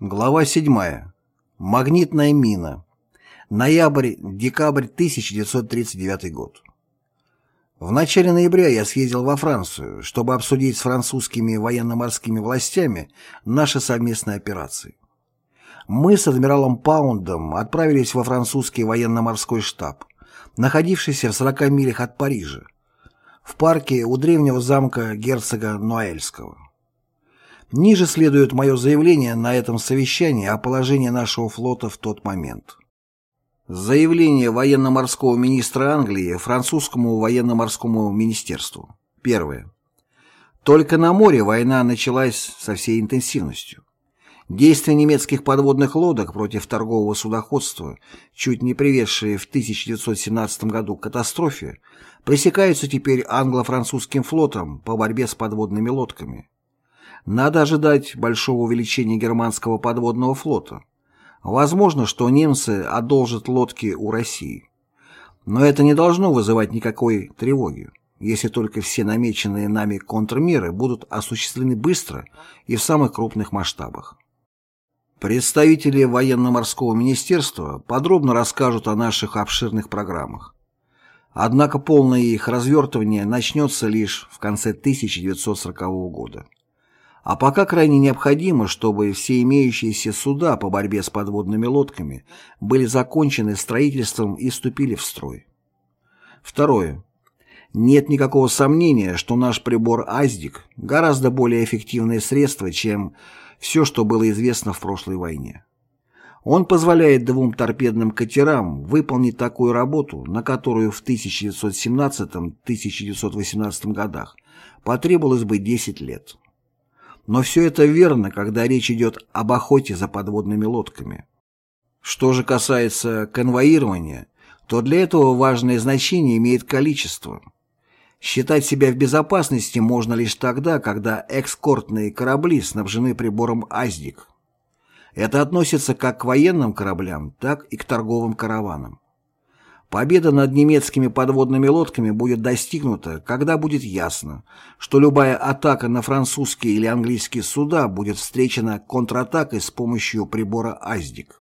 Глава 7. Магнитная мина. Ноябрь-декабрь 1939 год. В начале ноября я съездил во Францию, чтобы обсудить с французскими военно-морскими властями наши совместные операции. Мы с адмиралом Паундом отправились во французский военно-морской штаб, находившийся в 40 милях от Парижа, в парке у древнего замка герцога Нуэльского. Ниже следует мое заявление на этом совещании о положении нашего флота в тот момент. Заявление военно-морского министра Англии французскому военно-морскому министерству. Первое. Только на море война началась со всей интенсивностью. Действия немецких подводных лодок против торгового судоходства, чуть не приведшие в 1917 году к катастрофе, пресекаются теперь англо-французским флотом по борьбе с подводными лодками. Надо ожидать большого увеличения германского подводного флота. Возможно, что немцы одолжат лодки у России. Но это не должно вызывать никакой тревоги, если только все намеченные нами контрмеры будут осуществлены быстро и в самых крупных масштабах. Представители военно-морского министерства подробно расскажут о наших обширных программах. Однако полное их развертывание начнется лишь в конце 1940 года. А пока крайне необходимо, чтобы все имеющиеся суда по борьбе с подводными лодками были закончены строительством и вступили в строй. Второе. Нет никакого сомнения, что наш прибор «Аздик» гораздо более эффективное средство, чем все, что было известно в прошлой войне. Он позволяет двум торпедным катерам выполнить такую работу, на которую в 1917-1918 годах потребовалось бы 10 лет. Но все это верно, когда речь идет об охоте за подводными лодками. Что же касается конвоирования, то для этого важное значение имеет количество. Считать себя в безопасности можно лишь тогда, когда экскортные корабли снабжены прибором «Аздик». Это относится как к военным кораблям, так и к торговым караванам. Победа над немецкими подводными лодками будет достигнута, когда будет ясно, что любая атака на французские или английские суда будет встречена контратакой с помощью прибора «Аздик».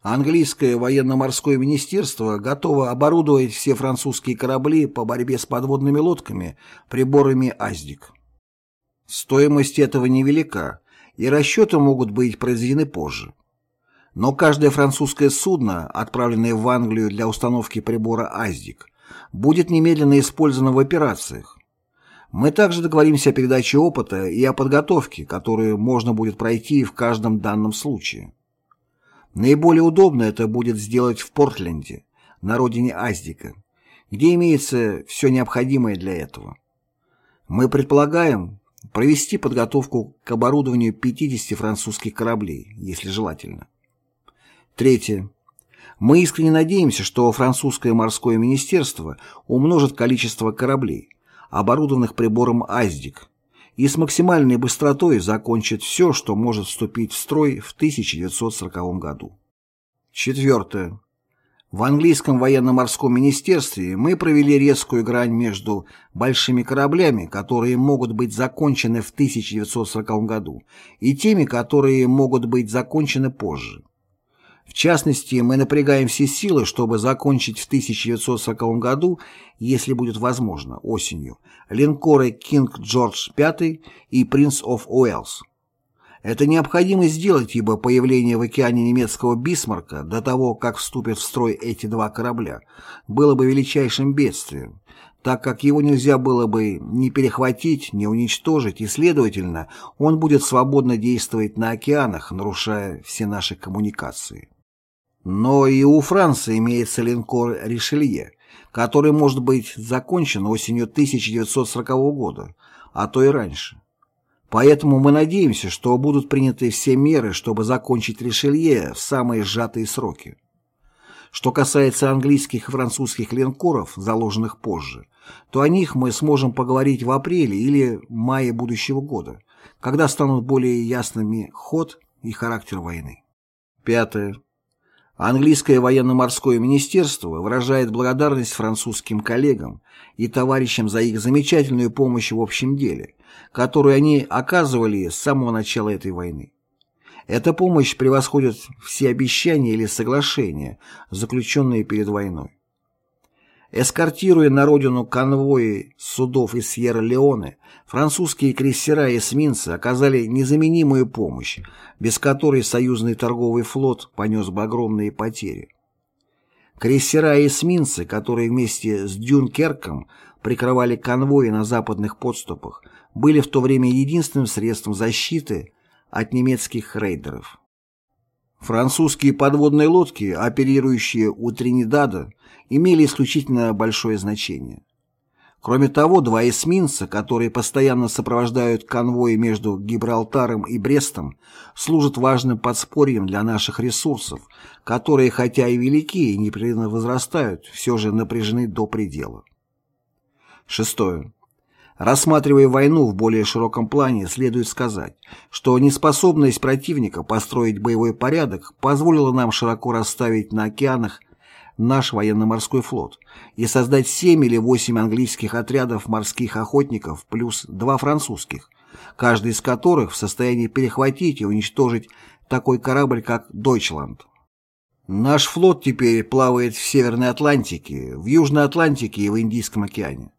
Английское военно-морское министерство готово оборудовать все французские корабли по борьбе с подводными лодками приборами «Аздик». Стоимость этого невелика, и расчеты могут быть произведены позже. Но каждое французское судно, отправленное в Англию для установки прибора «Аздик», будет немедленно использовано в операциях. Мы также договоримся о передаче опыта и о подготовке, которую можно будет пройти в каждом данном случае. Наиболее удобно это будет сделать в Портленде, на родине Аздика, где имеется все необходимое для этого. Мы предполагаем провести подготовку к оборудованию 50 французских кораблей, если желательно. Третье. Мы искренне надеемся, что французское морское министерство умножит количество кораблей, оборудованных прибором «Аздик», и с максимальной быстротой закончит все, что может вступить в строй в 1940 году. Четвертое. В английском военно-морском министерстве мы провели резкую грань между большими кораблями, которые могут быть закончены в 1940 году, и теми, которые могут быть закончены позже. В частности, мы напрягаем все силы, чтобы закончить в 1940 году, если будет возможно, осенью, линкоры «Кинг Джордж V» и «Принц оф Уэллс». Это необходимо сделать, ибо появление в океане немецкого «Бисмарка» до того, как вступят в строй эти два корабля, было бы величайшим бедствием, так как его нельзя было бы ни перехватить, ни уничтожить, и, следовательно, он будет свободно действовать на океанах, нарушая все наши коммуникации. Но и у Франции имеется линкор «Ришелье», который может быть закончен осенью 1940 года, а то и раньше. Поэтому мы надеемся, что будут приняты все меры, чтобы закончить «Ришелье» в самые сжатые сроки. Что касается английских и французских линкоров, заложенных позже, то о них мы сможем поговорить в апреле или мае будущего года, когда станут более ясными ход и характер войны. Пятое. Английское военно-морское министерство выражает благодарность французским коллегам и товарищам за их замечательную помощь в общем деле, которую они оказывали с самого начала этой войны. Эта помощь превосходит все обещания или соглашения, заключенные перед войной. Эскортируя на родину конвои судов из Сьерра-Леоне, французские крейсера и эсминцы оказали незаменимую помощь, без которой союзный торговый флот понес бы огромные потери. Крейсера и эсминцы, которые вместе с Дюнкерком прикрывали конвои на западных подступах, были в то время единственным средством защиты от немецких рейдеров. Французские подводные лодки, оперирующие у Тринидада, имели исключительно большое значение. Кроме того, два эсминца, которые постоянно сопровождают конвои между Гибралтаром и Брестом, служат важным подспорьем для наших ресурсов, которые, хотя и велики и непрерывно возрастают, все же напряжены до предела. Шестое. Рассматривая войну в более широком плане, следует сказать, что неспособность противника построить боевой порядок позволила нам широко расставить на океанах наш военно-морской флот и создать семь или восемь английских отрядов морских охотников плюс два французских, каждый из которых в состоянии перехватить и уничтожить такой корабль, как «Дойчланд». Наш флот теперь плавает в Северной Атлантике, в Южной Атлантике и в Индийском океане.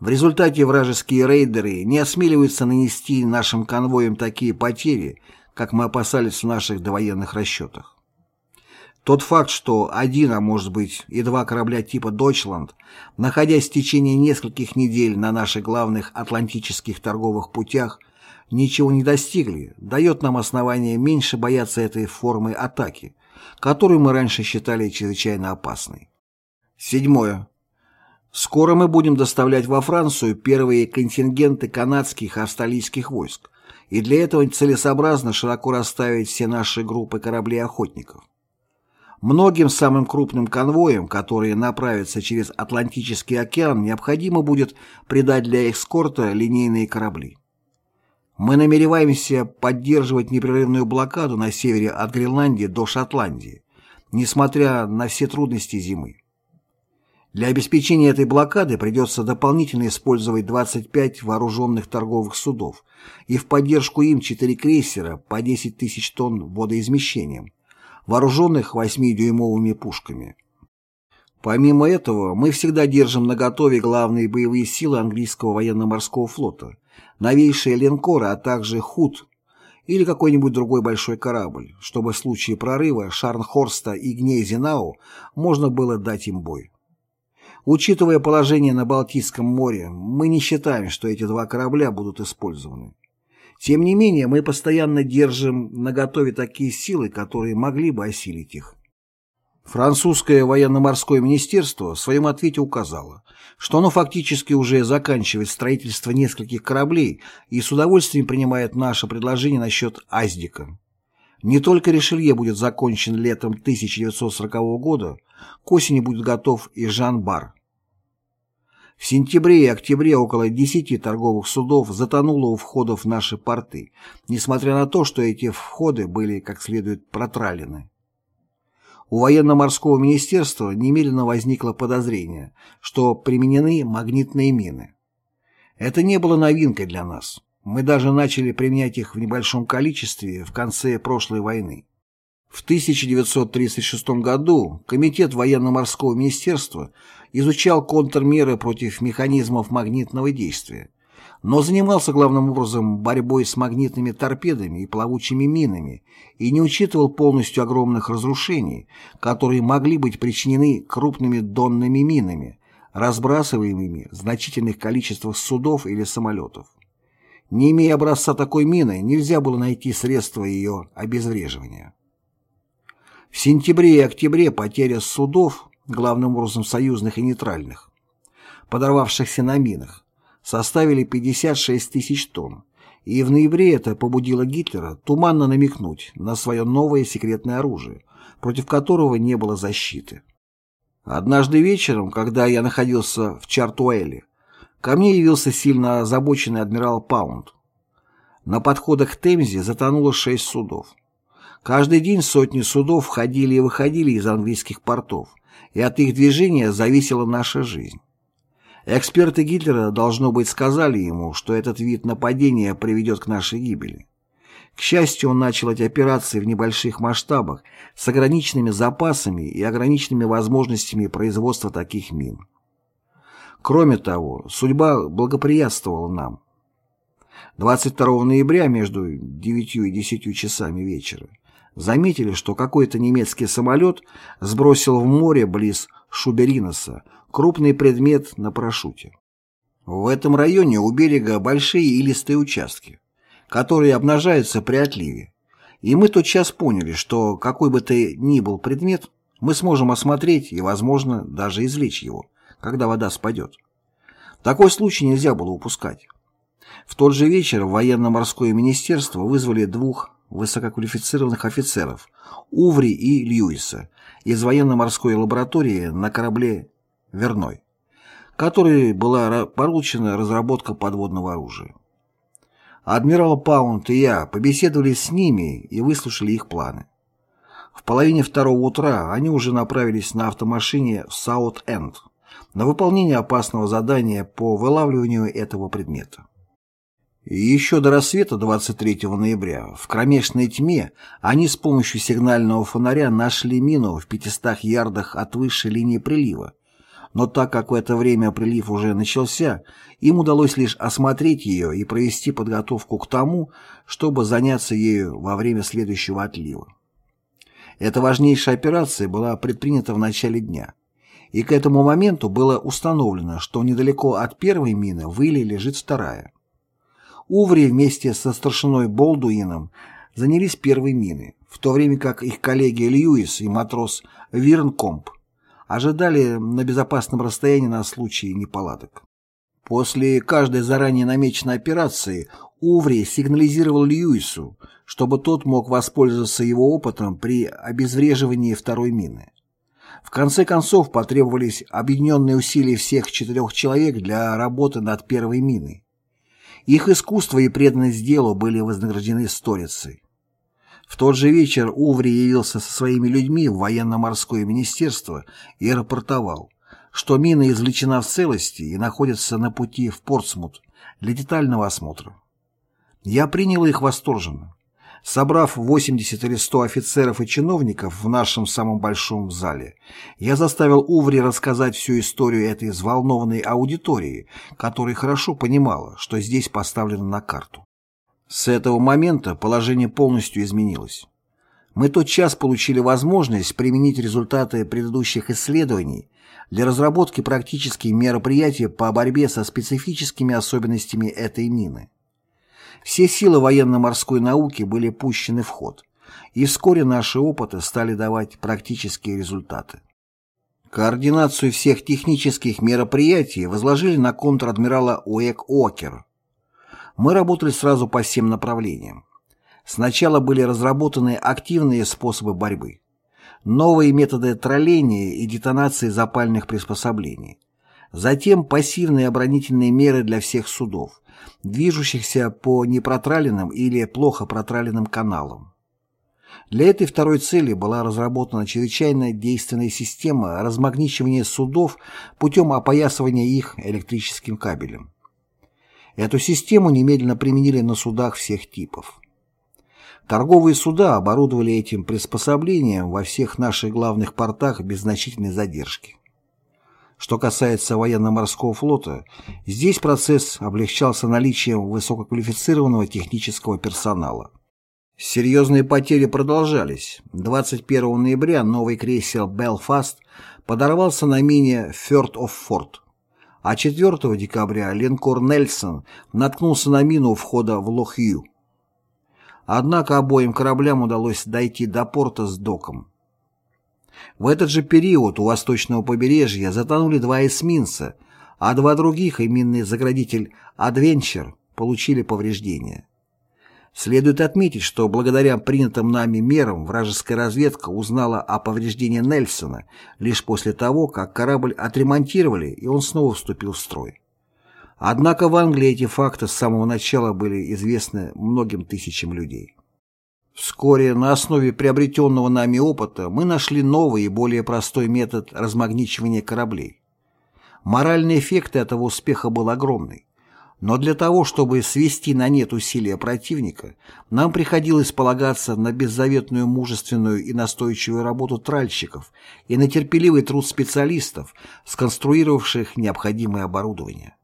В результате вражеские рейдеры не осмеливаются нанести нашим конвоям такие потери, как мы опасались в наших довоенных расчетах. Тот факт, что один, а может быть и два корабля типа «Дойчланд», находясь в течение нескольких недель на наших главных атлантических торговых путях, ничего не достигли, дает нам основание меньше бояться этой формы атаки, которую мы раньше считали чрезвычайно опасной. Седьмое. Скоро мы будем доставлять во Францию первые контингенты канадских и австралийских войск, и для этого целесообразно широко расставить все наши группы кораблей-охотников. Многим самым крупным конвоям, которые направятся через Атлантический океан, необходимо будет придать для экскорта линейные корабли. Мы намереваемся поддерживать непрерывную блокаду на севере от Гренландии до Шотландии, несмотря на все трудности зимы. Для обеспечения этой блокады придется дополнительно использовать 25 вооруженных торговых судов и в поддержку им 4 крейсера по 10 тысяч тонн водоизмещением, вооруженных 8-дюймовыми пушками. Помимо этого, мы всегда держим наготове главные боевые силы английского военно-морского флота, новейшие линкоры, а также худ или какой-нибудь другой большой корабль, чтобы в случае прорыва Шарнхорста и Гнейзенау можно было дать им бой. Учитывая положение на Балтийском море, мы не считаем, что эти два корабля будут использованы. Тем не менее, мы постоянно держим наготове такие силы, которые могли бы осилить их. Французское военно-морское министерство в своем ответе указало, что оно фактически уже заканчивает строительство нескольких кораблей и с удовольствием принимает наше предложение насчет «Аздика». Не только Ришелье будет закончен летом 1940 года, к осени будет готов и Жан-Бар. В сентябре и октябре около 10 торговых судов затонуло у входов в наши порты, несмотря на то, что эти входы были как следует протралены. У военно-морского министерства немедленно возникло подозрение, что применены магнитные мины. Это не было новинкой для нас. Мы даже начали применять их в небольшом количестве в конце прошлой войны. В 1936 году Комитет военно-морского министерства изучал контрмеры против механизмов магнитного действия, но занимался главным образом борьбой с магнитными торпедами и плавучими минами и не учитывал полностью огромных разрушений, которые могли быть причинены крупными донными минами, разбрасываемыми в значительных количествах судов или самолетов. Не имея образца такой мины, нельзя было найти средства ее обезвреживания. В сентябре и октябре потеря судов, главным образом союзных и нейтральных, подорвавшихся на минах, составили 56 тысяч тонн, и в ноябре это побудило Гитлера туманно намекнуть на свое новое секретное оружие, против которого не было защиты. Однажды вечером, когда я находился в Чартуэле, ко мне явился сильно озабоченный адмирал Паунд. На подходах к Темзе затонуло шесть судов. Каждый день сотни судов входили и выходили из английских портов, и от их движения зависела наша жизнь. Эксперты Гитлера, должно быть, сказали ему, что этот вид нападения приведет к нашей гибели. К счастью, он начал эти операции в небольших масштабах с ограниченными запасами и ограниченными возможностями производства таких мин. Кроме того, судьба благоприятствовала нам. 22 ноября между 9 и 10 часами вечера заметили, что какой-то немецкий самолет сбросил в море близ Шубериноса крупный предмет на парашюте. В этом районе у берега большие илистые участки, которые обнажаются при отливе. И мы тотчас поняли, что какой бы то ни был предмет, мы сможем осмотреть и, возможно, даже извлечь его, когда вода спадет. Такой случай нельзя было упускать. В тот же вечер военно-морское министерство вызвали двух высококвалифицированных офицеров Уври и Льюиса из военно-морской лаборатории на корабле «Верной», которой была поручена разработка подводного оружия. Адмирал Паунт и я побеседовали с ними и выслушали их планы. В половине второго утра они уже направились на автомашине в Саут-Энд на выполнение опасного задания по вылавливанию этого предмета. Еще до рассвета 23 ноября в кромешной тьме они с помощью сигнального фонаря нашли мину в 500 ярдах от высшей линии прилива. Но так как в это время прилив уже начался, им удалось лишь осмотреть ее и провести подготовку к тому, чтобы заняться ею во время следующего отлива. Эта важнейшая операция была предпринята в начале дня, и к этому моменту было установлено, что недалеко от первой мины в Иле лежит вторая. Уври вместе со старшиной Болдуином занялись первой миной, в то время как их коллеги Льюис и матрос Вирнкомп ожидали на безопасном расстоянии на случай неполадок. После каждой заранее намеченной операции Уври сигнализировал Льюису, чтобы тот мог воспользоваться его опытом при обезвреживании второй мины. В конце концов потребовались объединенные усилия всех четырех человек для работы над первой миной. Их искусство и преданность делу были вознаграждены сторицей. В тот же вечер Уври явился со своими людьми в военно-морское министерство и рапортовал, что мина извлечена в целости и находится на пути в Портсмут для детального осмотра. Я принял их восторженно. Собрав 80 или 100 офицеров и чиновников в нашем самом большом зале, я заставил Уври рассказать всю историю этой взволнованной аудитории, которая хорошо понимала, что здесь поставлено на карту. С этого момента положение полностью изменилось. Мы тотчас получили возможность применить результаты предыдущих исследований для разработки практических мероприятий по борьбе со специфическими особенностями этой мины. Все силы военно-морской науки были пущены в ход, и вскоре наши опыты стали давать практические результаты. Координацию всех технических мероприятий возложили на контр-адмирала Уэк Окер. Мы работали сразу по всем направлениям. Сначала были разработаны активные способы борьбы, новые методы тролления и детонации запальных приспособлений, затем пассивные оборонительные меры для всех судов, движущихся по непротраленным или плохо протраленным каналам. Для этой второй цели была разработана чрезвычайно действенная система размагничивания судов путем опоясывания их электрическим кабелем. Эту систему немедленно применили на судах всех типов. Торговые суда оборудовали этим приспособлением во всех наших главных портах без значительной задержки. Что касается военно-морского флота, здесь процесс облегчался наличием высококвалифицированного технического персонала. Серьезные потери продолжались. 21 ноября новый крейсер «Белфаст» подорвался на мине «Фёрд оф Форт», а 4 декабря линкор «Нельсон» наткнулся на мину у входа в Лохью. Однако обоим кораблям удалось дойти до порта с доком. В этот же период у восточного побережья затонули два эсминца, а два других и минный заградитель «Адвенчер» получили повреждения. Следует отметить, что благодаря принятым нами мерам вражеская разведка узнала о повреждении Нельсона лишь после того, как корабль отремонтировали и он снова вступил в строй. Однако в Англии эти факты с самого начала были известны многим тысячам людей. Вскоре на основе приобретенного нами опыта мы нашли новый и более простой метод размагничивания кораблей. Моральный эффект этого успеха был огромный, Но для того, чтобы свести на нет усилия противника, нам приходилось полагаться на беззаветную мужественную и настойчивую работу тральщиков и на терпеливый труд специалистов, сконструировавших необходимое оборудование.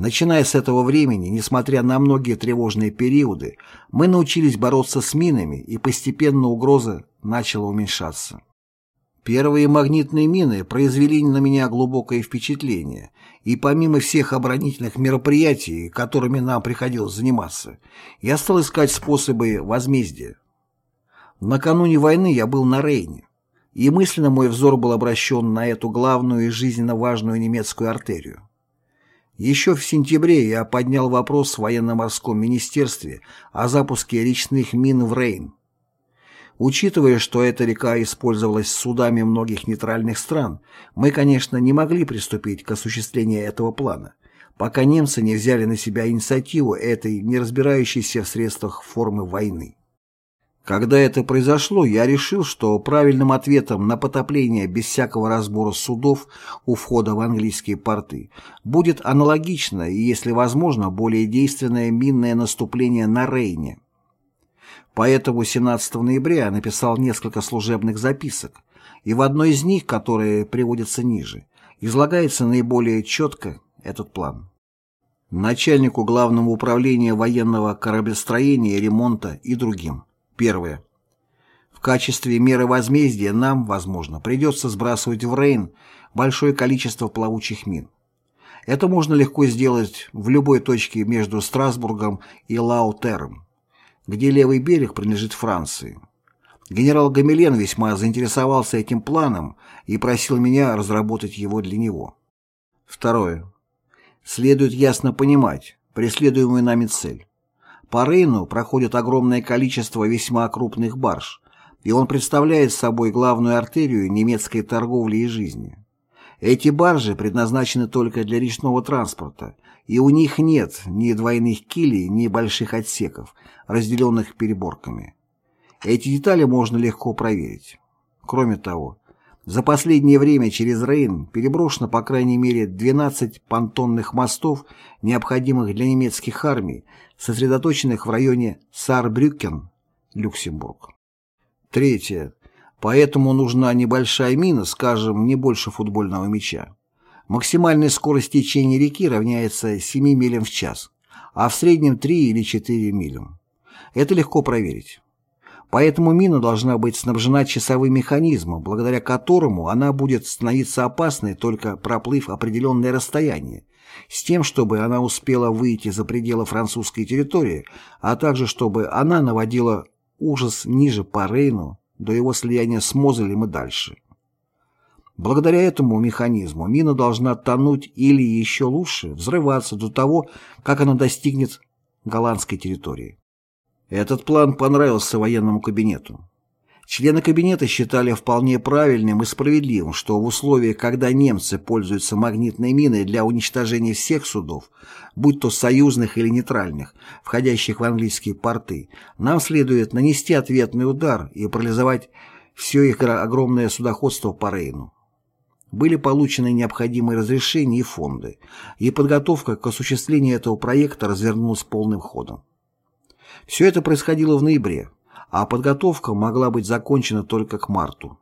Начиная с этого времени, несмотря на многие тревожные периоды, мы научились бороться с минами, и постепенно угроза начала уменьшаться. Первые магнитные мины произвели на меня глубокое впечатление, и помимо всех оборонительных мероприятий, которыми нам приходилось заниматься, я стал искать способы возмездия. Накануне войны я был на Рейне, и мысленно мой взор был обращен на эту главную и жизненно важную немецкую артерию. Еще в сентябре я поднял вопрос в военно-морском министерстве о запуске речных мин в Рейн. Учитывая, что эта река использовалась судами многих нейтральных стран, мы, конечно, не могли приступить к осуществлению этого плана, пока немцы не взяли на себя инициативу этой не разбирающейся в средствах формы войны. Когда это произошло, я решил, что правильным ответом на потопление без всякого разбора судов у входа в английские порты будет аналогично и, если возможно, более действенное минное наступление на Рейне. Поэтому 17 ноября я написал несколько служебных записок, и в одной из них, которая приводится ниже, излагается наиболее четко этот план. Начальнику Главного управления военного кораблестроения и ремонта и другим – Первое. В качестве меры возмездия нам, возможно, придется сбрасывать в Рейн большое количество плавучих мин. Это можно легко сделать в любой точке между Страсбургом и Лаутером, где левый берег принадлежит Франции. Генерал Гамилен весьма заинтересовался этим планом и просил меня разработать его для него. Второе. Следует ясно понимать преследуемую нами цель. По Рейну проходит огромное количество весьма крупных барж, и он представляет собой главную артерию немецкой торговли и жизни. Эти баржи предназначены только для речного транспорта, и у них нет ни двойных килей, ни больших отсеков, разделенных переборками. Эти детали можно легко проверить. Кроме того, за последнее время через Рейн переброшено по крайней мере 12 понтонных мостов, необходимых для немецких армий, сосредоточенных в районе Саарбрюкен, Люксембург. Третье. Поэтому нужна небольшая мина, скажем, не больше футбольного мяча. Максимальная скорость течения реки равняется 7 милям в час, а в среднем 3 или 4 милям. Это легко проверить. Поэтому мина должна быть снабжена часовым механизмом, благодаря которому она будет становиться опасной, только проплыв определенное расстояние, с тем, чтобы она успела выйти за пределы французской территории, а также чтобы она наводила ужас ниже по Рейну до его слияния с Мозелем и дальше. Благодаря этому механизму мина должна тонуть или, еще лучше, взрываться до того, как она достигнет голландской территории. Этот план понравился военному кабинету. Члены кабинета считали вполне правильным и справедливым, что в условиях, когда немцы пользуются магнитной миной для уничтожения всех судов, будь то союзных или нейтральных, входящих в английские порты, нам следует нанести ответный удар и парализовать все их огромное судоходство по Рейну. Были получены необходимые разрешения и фонды, и подготовка к осуществлению этого проекта развернулась полным ходом. Все это происходило в ноябре, а подготовка могла быть закончена только к марту.